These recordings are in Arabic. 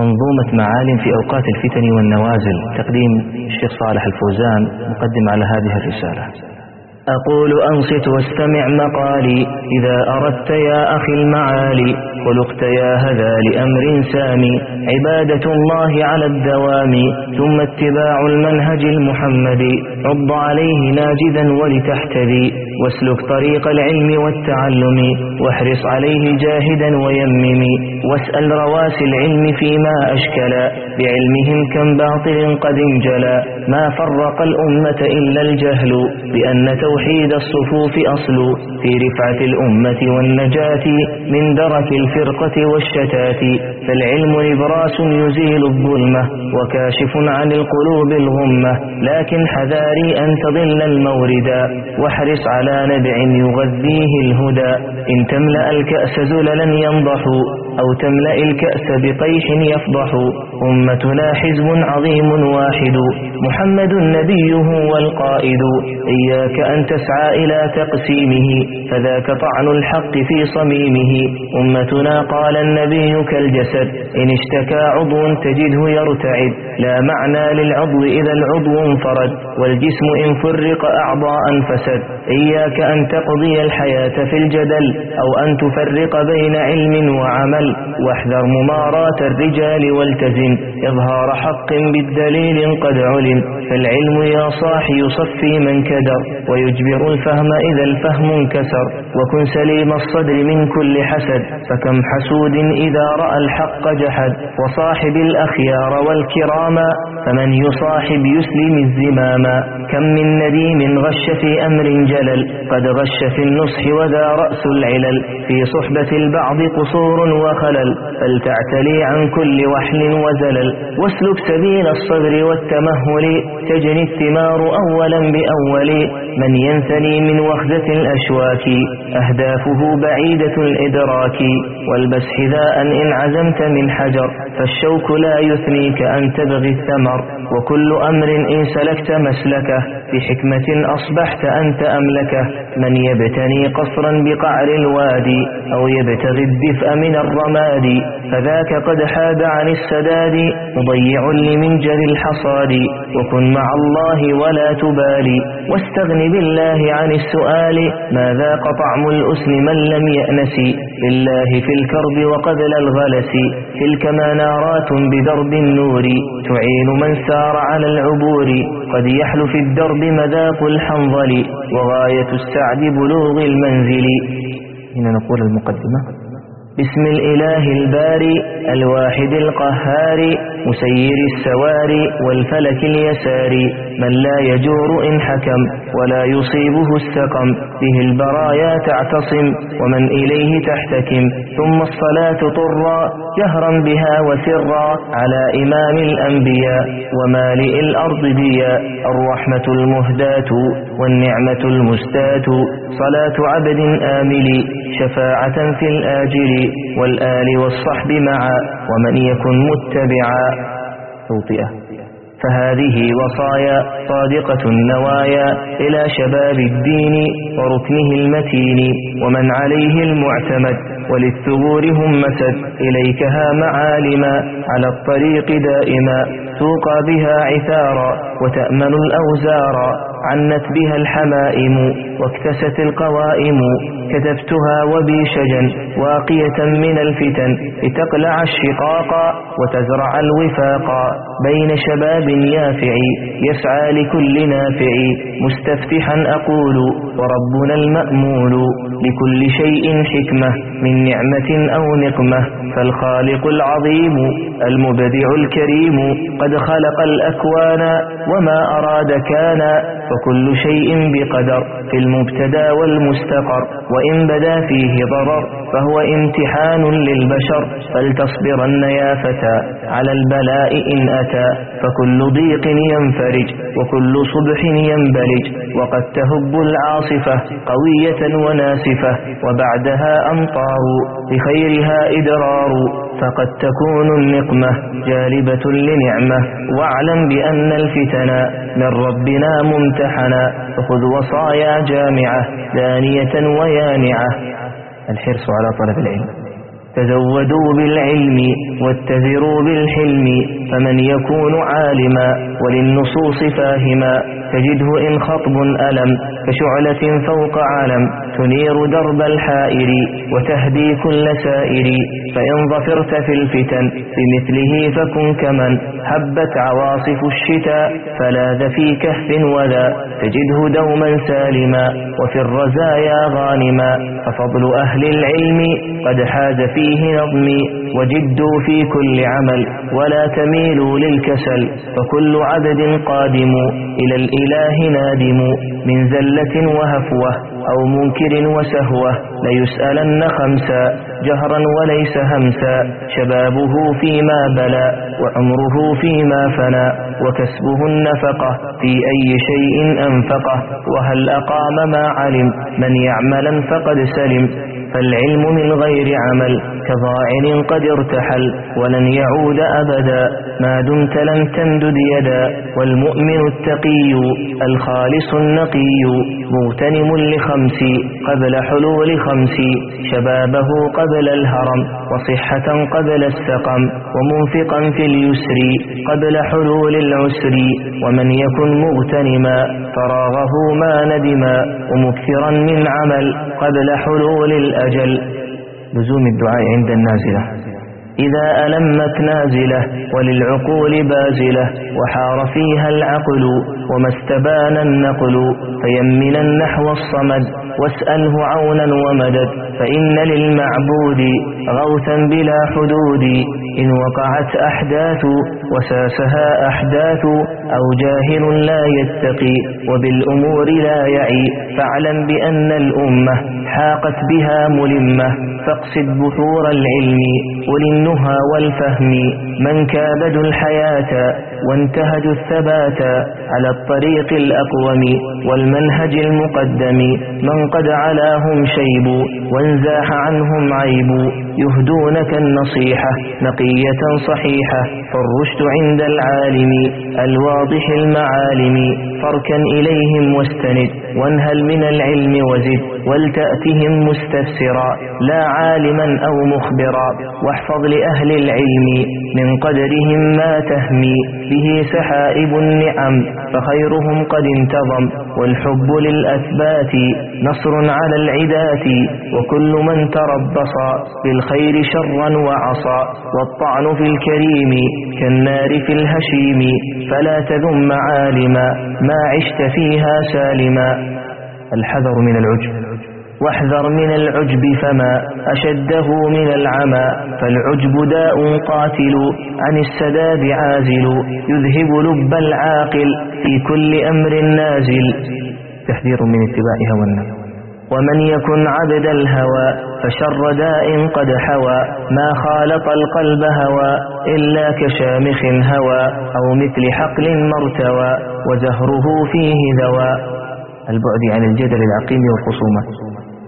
منظومة معالم في أوقات الفتن والنوازل. تقديم الشيخ صالح الفوزان مقدم على هذه الرسالة. أقول أنصت واستمع مقالي. إذا أردت يا أخي المعالي خلقت يا هذا لأمر سامي. عبادة الله على الدوام ثم اتباع المنهج المحمدي. عض عليه ناجدا ولتحتذي واسلك طريق العلم والتعلم واحرص عليه جاهدا ويمم واسأل رواسي العلم فيما أشكلا بعلمهم كم باطل قد انجلى. ما فرق الأمة إلا الجهل بأن توحيد الصفوف أصل. في رفعة الأمة والنجاة من درك الفرقة والشتات فالعلم نبراس يزيل الظلمة وكاشف عن القلوب الغمة. لكن حذاري أن تضل الموردا واحرص على نبع يغذيه الهدى. إن تملأ الكأس زللا ينضح أو تملأ الكأس بقيح يفضح. أمتنا حزب عظيم واحد محمد نبيه والقائد. إياك أن تسعى إلى تقسيمه فذاك طعن الحق في صميمه. أمتنا قال النبي كالجسد إن اشتكى عضو تجده يرتعد. لا معنى للعضو إذا العضو انفرد والجسم إن فرق أعضاء فسد. إياك أن تقضي الحياة في الجدل أو أن تفرق بين علم وعمل واحذر مماراة الرجال والتزم إظهار حق بالدليل قد علم فالعلم يا صاحي يصفي من كدر ويجبر الفهم إذا الفهم انكسر وكن سليم الصدر من كل حسد فكم حسود إذا رأى الحق جحد وصاحب الأخيار والكرام فمن يصاحب يسلم الزمام. كم من نديم غش في أمر جلل قد غش في النصح وذا رأس العلل. في صحبة البعض قصور وخلل فلتعتلي عن كل وحل وزلل. واسلك سبيل الصبر والتمهل تجني الثمار أولا بأول من ينثني من وخزة الأشواك أهدافه بعيدة الإدراك والبس حذاء إن عزمت من حجر فالشوك لا يثنيك أن تبغي الثمر وكل أمر إن سلكت مسلكه. بحكمة أصبحت أنت أملكه من يبتني قصرا بقعر الوادي أو يبتغي الدفء من الرماد فذاك قد حاد عن السداد مضيع لمنجر الحصاد. وكن مع الله ولا تبالي واستغن بالله عن السؤال ما ذاق طعم الأسن من لم يأنس؟ لله في الكرب وقذل الغلس تلك منارات بدرب النور تعين من سار على العبور. قد يحل في الدرب مذاق الحنظل وغاية السعد بلوغ المنزل. هنا نقول المقدمة. بسم الإله الباري الواحد القهار مسير السواري والفلك اليساري من لا يجور إن حكم ولا يصيبه السقم به البرايا تعتصم ومن إليه تحتكم ثم الصلاة طرا جهرا بها وسرا على إمام الأنبياء ومالئ الأرض ديا الرحمة المهداة. والنعمة المستاة صلاة عبد آمل شفاعة في الآجل والآل والصحب معا ومن يكن متبعا. توطئة فهذه وصايا صادقة النوايا إلى شباب الدين وركنه المتين ومن عليه المعتمد. وللثغور همست إليكها معالما على الطريق دائما. توقى بها عثارا وتأمن الأوزارا. عنت بها الحمائم واكتست القوائم. كتبتها وبيشجا واقية من الفتن. لتقلع الشقاق وتزرع الوفاق. بين شباب يافع يسعى لكل نافع. مستفتحا أقول وربنا المأمول لكل شيء حكمة. من نعمة أو نقمة. فالخالق العظيم المبدع الكريم قد خلق الأكوان وما أراد كان فكل شيء بقدر في المبتدأ والمستقر وإن بدا فيه ضرر فهو امتحان للبشر فلتصبرن يا فتى على البلاء إن أتى فكل ضيق ينفرج وكل صبح ينبلج وقد تهب العاصفة قوية وناسفة وبعدها أمطار بخيرها إدرار. فقد تكون النقمة جالبة لنعمة. واعلم بأن الفتن من ربنا ممتحنا فخذ وصايا جامعة دانية ويانعة. الحرص على طلب العلم. تزودوا بالعلم واتذروا بالحلم. فمن يكون عالما وللنصوص فاهما تجده إن خطب ألم كشعلة فوق علم تنير درب الحائر وتهدي كل سائر فإن ظفرت في الفتن بمثله فكن كمن هبت عواصف الشتاء فلاذ في كهف وذا تجده دوما سالما وفي الرزايا غانما ففضل أهل العلم قد حاز فيه نظمي وجدوا في كل عمل ولا تميلوا للكسل فكل عبد قادم إلى الإله نادم من زلة وهفوة أو منكر وسهوة ليسألن خمسا جهرا وليس همسا شبابه فيما بلى وعمره فيما فنى وكسبه النفقة في أي شيء أنفقه وهل أقام ما علم من يعملا فقد سلم. فالعلم من غير عمل كضاعن قد ارتحل ولن يعود أبدا ما دمت لم تمدد يدا والمؤمن التقي الخالص النقي مغتنم لخمس قبل حلول خمس شبابه قبل الهرم وصحة قبل السقم ومنفقا في اليسر قبل حلول العسر ومن يكن مغتنما فراغه ما ندما ومكثرا من عمل قبل حلول الأجل لزوم الدعاء عند النازلة. إذا ألمت نازلة وللعقول بازلة وحار فيها العقل وما استبان النقل فيمنا نحو الصمد واسأله عونا ومدد فإن للمعبود غوثا بلا حدود. إن وقعت أحداث وساسها أحداث أو جاهل لا يتقي وبالأمور لا يعي فاعلم بأن الأمة حاقت بها ملمة فاقصد بحور العلم وللنهى والفهم من كابدوا الحياة وانتهجوا الثبات على الطريق الأقوم والمنهج المقدم. من قد علاهم شيب وانزاح عنهم عيب. يهدونك النصيحة نقية صحيحة. فالرشد عند العالم الواضح المعالم. فاركن إليهم واستند وانهل من العلم وزد ولتأتهم مستفسرا لا عالما أو مخبرا واحفظ لأهل العلم من قدرهم ما تهمي به سحائب النعم فخيرهم قد انتظم والحب للأثبات نصر على العدات وكل من تربص بالخير شرا وعصى والطعن في الكريم كالنار في الهشيم فلا تذم عالما عشت فيها سالما. الحذر من العجب واحذر من العجب فما أشده من العمى. فالعجب داء قاتل عن السداد عازل يذهب لب العاقل في كل أمر نازل. تحذير من اتباع هوى النفس. ومن يكن عبد الهوى فشر داء قد حوى ما خالط القلب هوى إلا كشامخ هوى أو مثل حقل مرتوى وزهره فيه ذوى. البعد عن الجدل العقيم والخصومة.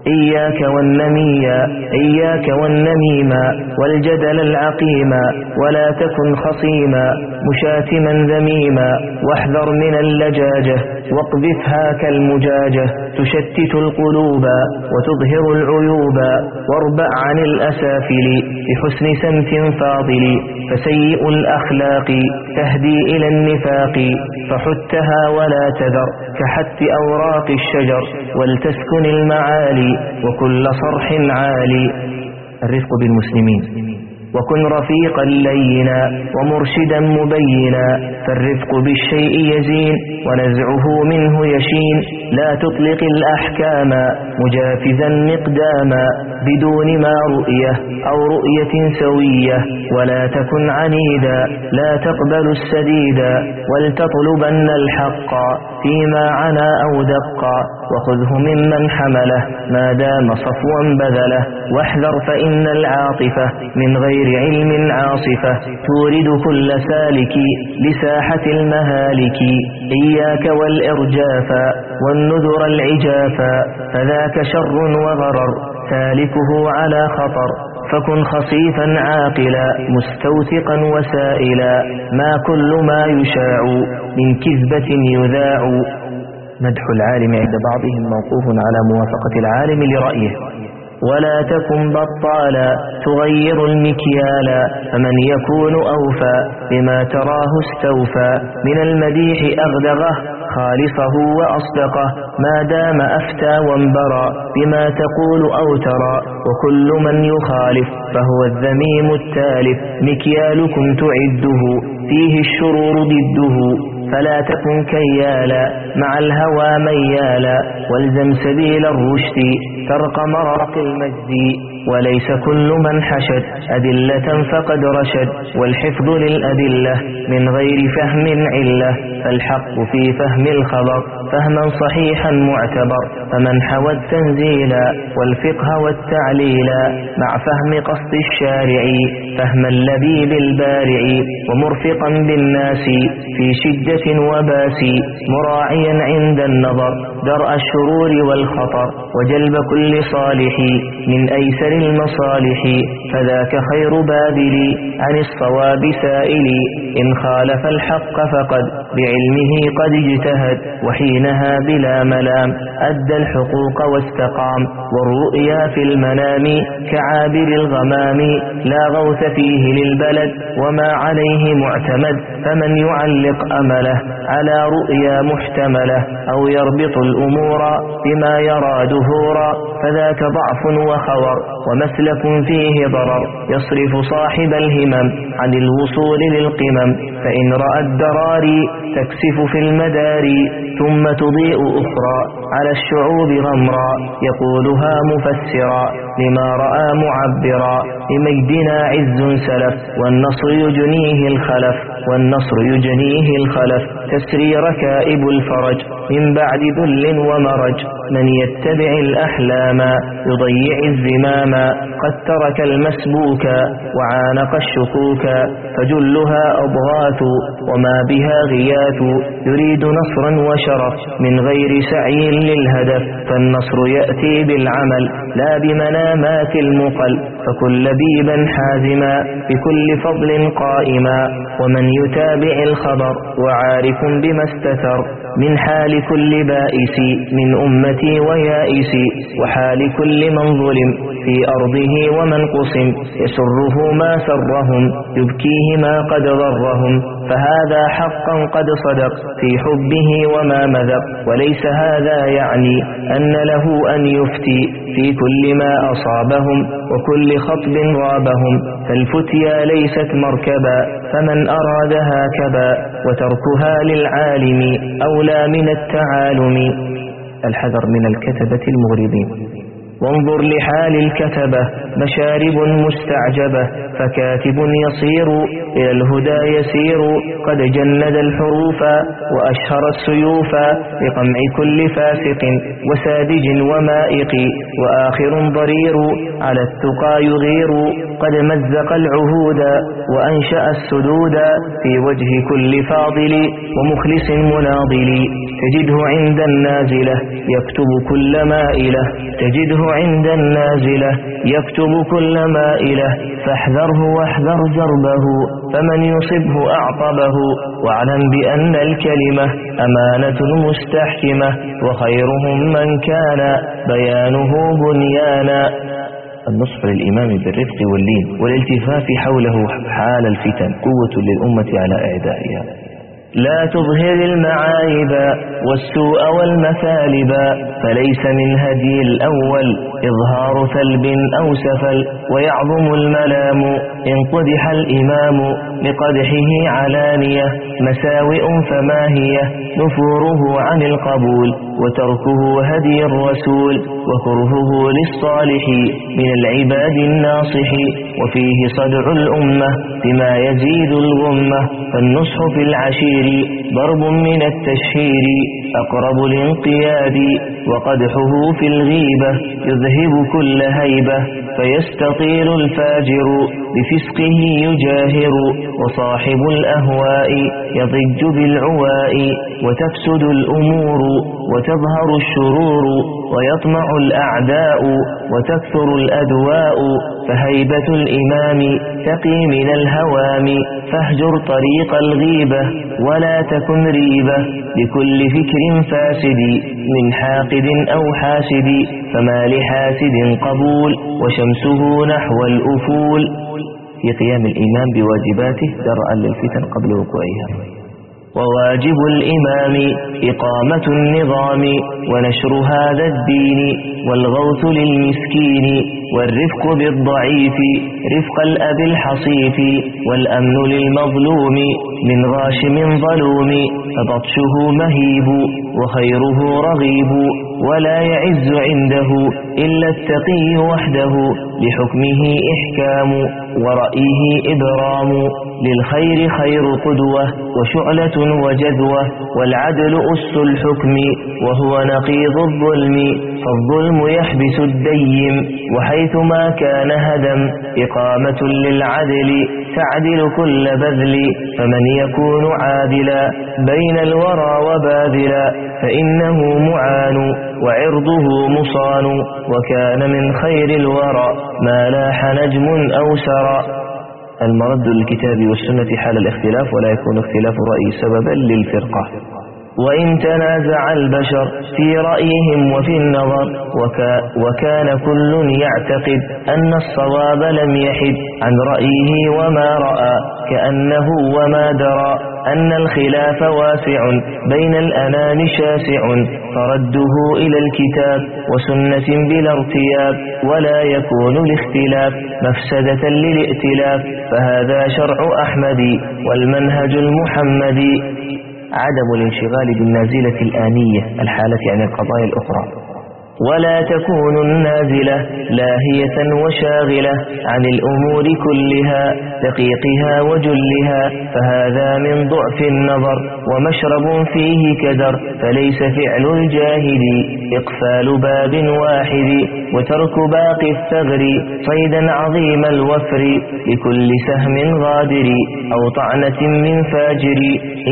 إياك والنميا إياك والنميما والجدل العقيما ولا تكن خصيما مشاتما ذميما واحذر من اللجاجة. واقذفها كالمجاجة تشتت القلوب وتظهر العيوب. واربع عن الأسافل بحسن سمت فاضل. فسيء الأخلاق تهدي إلى النفاق. فحتها ولا تذر كحت أوراق الشجر. ولتسكن المعالي وكل صرح عالي. الرفق بالمسلمين. وكن رفيقا لينا ومرشدا مبينا فالرفق بالشيء يزين ونزعه منه يشين. لا تطلق الأحكام مجافزا مقداما بدون ما رؤية أو رؤية سوية. ولا تكن عنيدا لا تقبل السديدا ولتطلبن الحق فيما عنا أو دقا. وخذه ممن حمله. ما دام صفوا بذله. واحذر فإن العاطفة من غير علم عاصفة. تورد كل سالك لساحة المهالك. إياك والإرجاف والنذر العجافا فذاك شر وغرر. سالكه على خطر. فكن خصيفا عاقلا. مستوثقا وسائلا. ما كل ما يشاع من كذبة يذاع. مدح العالم عند بعضهم موقوف على موافقة العالم لرأيه. ولا تكن بطالا تغير المكيال فمن يكون أوفى بما تراه استوفى. من المديح أغدغه خالصه وأصدقه. ما دام أفتى وانبرى بما تقول أو ترى. وكل من يخالف فهو الذميم التالف. مكيالكم تعده فيه الشرور ضده. فلا تكن كيالا مع الهوى ميالا والزم سبيل الرشد ترق مراق المجد وليس كل من حشد. أدلة فقد رشد. والحفظ للأدلة من غير فهم علة فالحق في فهم الخبر. فهما صحيحا معتبر. فمن حوى التنزيل والفقه والتعليل مع فهم قصد الشارع. فهم اللبيب البارع ومرفقا بالناس في شدة وباس. مراعيا عند النظر. درء الشرور والخطر وجلب كل صالح من أيسر المصالح فذاك خير بابل عن الصواب سائل إن خالف الحق فقد بعلمه قد اجتهد وحينها بلا ملام أدى الحقوق واستقام. والرؤيا في المنام كعابر الغمام لا غوث فيه للبلد وما عليه معتمد فمن يعلق أمله على رؤيا محتملة أو يربط الأمور بما يرى دهورا فذاك ضعف وخور ومسلك فيه ضرر يصرف صاحب الهمم عن الوصول للقمم فإن رأى الدراري تكسف في المدار ثم تضيء أخرى على الشعوب غمرا يقولها مفسرا لما رأى معبرا لمجدنا عز سلف والنصر يجنيه الخلف والنصر يجنيه الخلف تسري ركائب الفرج من بعد ذل ومرج. من يتبع الأحلام يضيع الزمام قد ترك المسبوك وعانق الشكوك فجلها أضغاث وما بها غياث يريد نصرا وشرف من غير سعي للهدف فالنصر يأتي بالعمل لا بمنامات المقل. فكن لبيبا حازما بكل فضل قائما ومن يتابع الخبر وعارف بما استتر من حال كل بائس من أمتي ويائس وحال كل من ظلم في أرضه ومن قسم يسره ما سرهم يبكيه ما قد ضرهم فهذا حقا قد صدق في حبه وما مذق. وليس هذا يعني أن له أن يفتي في كل ما أصابهم وكل خطب رابهم. فالفتيا ليست مركبا فمن أرادها كبا وتركها للعالم أولى من التعالم. الحذر من الكتبة المغرضين وانظر لحال الكتبة مشارب مستعجبة. فكاتب يصير إلى الهدى يسير. قد جند الحروف وأشهر السيوف لقمع كل فاسق وسادج ومائق وآخر ضرير على التقى يغير. قد مزق العهود وأنشأ السدود في وجه كل فاضل ومخلص مناضل. تجده عند النازلة يكتب كل مائلة. تجده عند النازلة يكتب كل مائلة. فاحذره واحذر جربه فمن يصبه أعطبه. واعلم بأن الكلمة أمانة مستحكمة وخيرهم من كان بيانه بنيانا. النصح للإمام بالرفق واللين والالتفاف حوله حال الفتن قوة للأمة على إعدائها. لا تظهر المعايب والسوء والمثالب فليس من هدي الأول إظهار ثلب أو سفل ويعظم الملام إن قدح الإمام بقدحه علانية مساوئ فما هي نفوره عن القبول وتركه هدي الرسول وكرهه للصالح من العباد الناصح. وفيه صدع الأمة بما يزيد الغمة. فالنصح في العشير ضرب من التشهير أقرب الانقياد وقدحه في الغيبة يذهب كل هيبة. فيستطيل الفاجر بفسقه يجاهر. وصاحب الأهواء يضج بالعواء. وتفسد الأمور وتظهر الشرور. ويطمع الأعداء وتكثر الأدواء فهيبة الإمام تقي من الهوام فاهجر طريق الغيبة ولا تكن ريبة لكل فكر فاسد من حاقد أو حاسد فما لحاسد قبول وشمسه نحو الأفول. في قيام الإمام بواجباته درءا للفتن قبل وقوعها. وواجب الإمام إقامة النظام ونشر هذا الدين والغوث للمسكين والرفق بالضعيف رفق الأب الحصيف والأمن للمظلوم. من غاشم ظلوم فبطشه مهيب وخيره رغيب ولا يعز عنده إلا التقي وحده لحكمه إحكام ورأيه إبرام. للخير خير قدوة وشعلة وجذوة والعدل أس الحكم وهو نقيض الظلم فالظلم يحبس الديم وحيثما كان هدم إقامة للعدل تعدل كل بذل فمن يكون عادلا بين الورى وباذلا فإنه معان وعرضه مصان وكان من خير الورى ما لاح نجم أو سرى. المرد للكتاب والسنة حال الاختلاف ولا يكون اختلاف الرأي سببا للفرقة. وإن تنازع البشر في رأيهم وفي النظر وكا وكان كل يعتقد أن الصواب لم يحد عن رأيه وما رأى كأنه وما درى أن الخلاف واسع بين الأنام شاسع فرده إلى الكتاب وسنة بلا ارتياب ولا يكون الاختلاف مفسدة للائتلاف فهذا شرع أحمد والمنهج المحمدي. عدم الانشغال بالنازلة الآنية الحالة عن القضايا الأخرى. ولا تكون النازلة لاهية وشاغلة عن الأمور كلها دقيقها وجلها فهذا من ضعف النظر ومشرب فيه كدر فليس فعل الجاهد إقفال باب واحد وترك باقي الثغر صيدا عظيم الوفر لكل سهم غادر أو طعنة من فاجر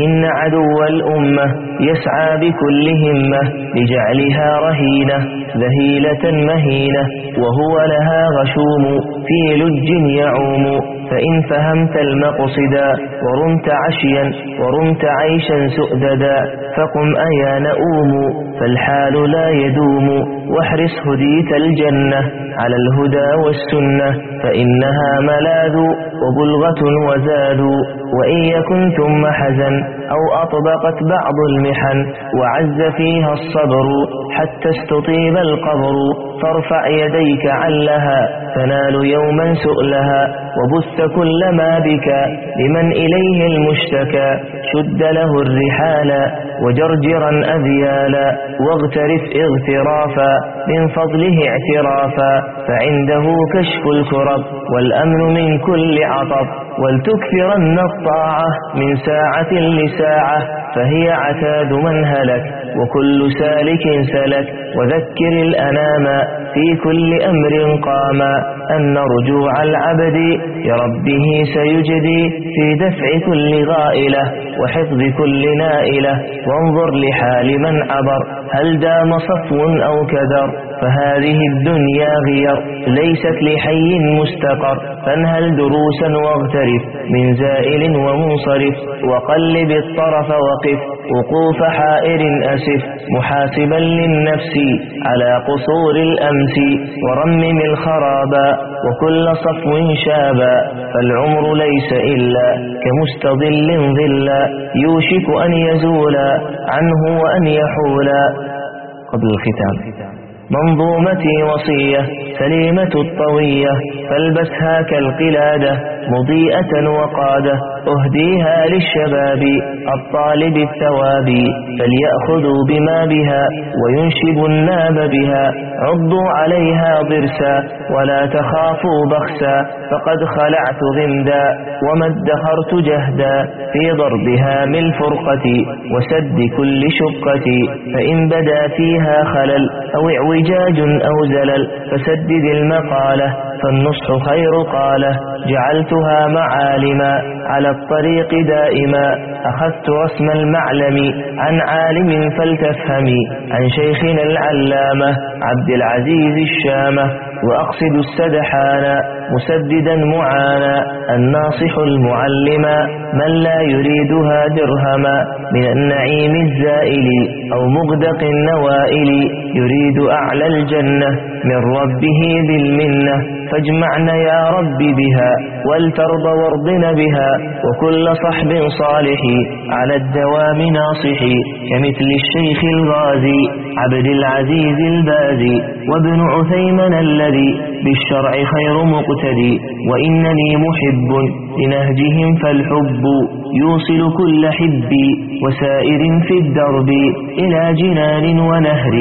إن عدو الأمة يسعى بكل همة لجعلها رهينة. ذهيلة مهينة وهو لها غشوم في لج يعوم. فإن فهمت المقصدا ورمت عشيا ورمت عيشا سؤددا فقم أيا نؤوم فالحال لا يدوم. واحرص هديت الجنة على الهدى والسنة فإنها ملاذ وبلغة وزاد. وإن يكن ثم حزن أو أطبقت بعض المحن وعز فيها الصبر حتى استطيب القبر. فارفع يديك علها تنال يوما سؤلها وبث كل ما بك لمن إليه المشتكى. شد له الرحال وجرجرا أذيالا واغترف اغترافا من فضله اعترافا فعنده كشف الكرب والأمن من كل عطب ولتكثرن الطاعة من ساعة لساعة فهي عتاد من هلك وكل سالك سلك وذكر الأنام في كل أمر قام أن رجوع العبد لربه سيجدي في دفع كل غائلة وحفظ كل نائلة وانظر لحال من عبر هل دام صفو أو كدر فهذه الدنيا غير ليست لحي مستقر. فانهل دروسا واغترف من زائل ومنصرف. وقلب الطرف وقف وقوف حائر أسف. محاسبا للنفس على قصور الأمس. ورمم الخرابا وكل صفو شابا فالعمر ليس إلا كمستظل ظلا يوشك أن يزولا عنه وأن يحولا قبل الختام. منظومتي وصية سليمة الطوية فالبسها كالقلادة مضيئة وقادة أهديها للشباب. الطالب الثواب فليأخذوا بما بها وينشب الناب بها. عضوا عليها ضرسا ولا تخافوا بخسا. فقد خلعت غمدا وما ادخرت جهدا. في ضربها من الفرقة وسد كل شقة. فإن بدا فيها خلل أو اعوجاج أو زلل فسدد المقالة. فالنصح خير قالة. جعلتها معالما. على الطريق دائما. أخذت رسم المعلم. عن عالم فلتفهمي عن شيخنا العلامة عبد العزيز الشامة وأقصد السدحانا مسددا معانا. الناصح المعلما من لا يريدها درهما. من النعيم الزائل. أو مغدق النوائل. يريد أعلى الجنة. من ربه بالمنة. فاجمعنا يا رب بها ولترضى وارضنا بها وكل صحب صالح على الدوام ناصح كمثل الشيخ الغازي عبد العزيز البازي وابن عثيمن الذي بالشرع خير مقتدي. وإنني محب لنهجهم فالحب يوصل كل حبي وسائر في الدرب إلى جنان ونهر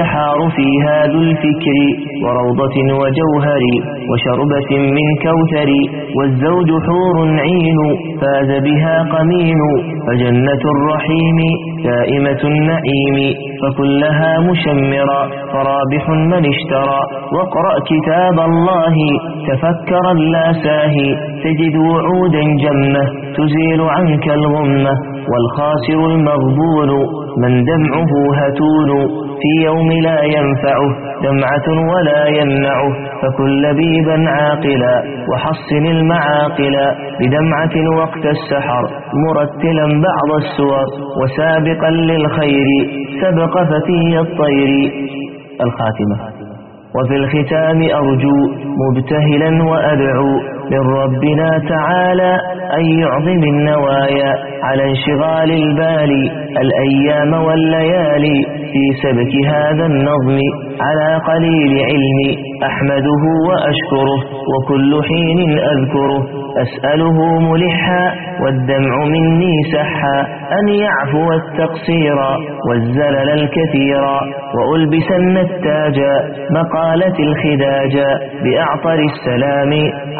يحار فيها ذو الفكر وروضة وجوهر وشربة من كوثر والزوج حور عين فاز بها قمين فجنة الرحيم دائمة النعيم فكلها مشمرا فرابح من اشترى واقرأ كتاب الله تفكرا لا ساهي تجد وعودا جمة تزيل عنك الغمة والخاسر المغبون من دمعه هتون في يوم لا ينفعه دمعة ولا يمنعه فكن لبيبا عاقلا وحصن المعاقلا بدمعة وقت السحر مرتلا بعض السور وسابقا للخير سبق فتي الطير. الخاتمة. وفي الختام أرجو مبتهلا وأدعو من ربنا تعالى أن يعظم النوايا على انشغال البال الأيام والليالي في سبك هذا النظم على قليل علمي أحمده وأشكره وكل حين أذكره أسأله ملحا والدمع مني سحا أن يعفو التقصير والزلل الكثير وألبسن التاجا مقالة الخداجا بأعطر السلام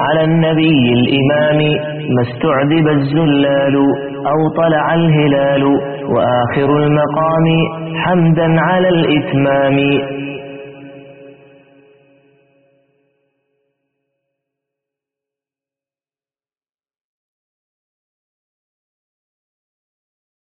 على النبي الإمام ما استعذب الزلال أو طلع الهلال وآخر المقام حمدا على الإتمام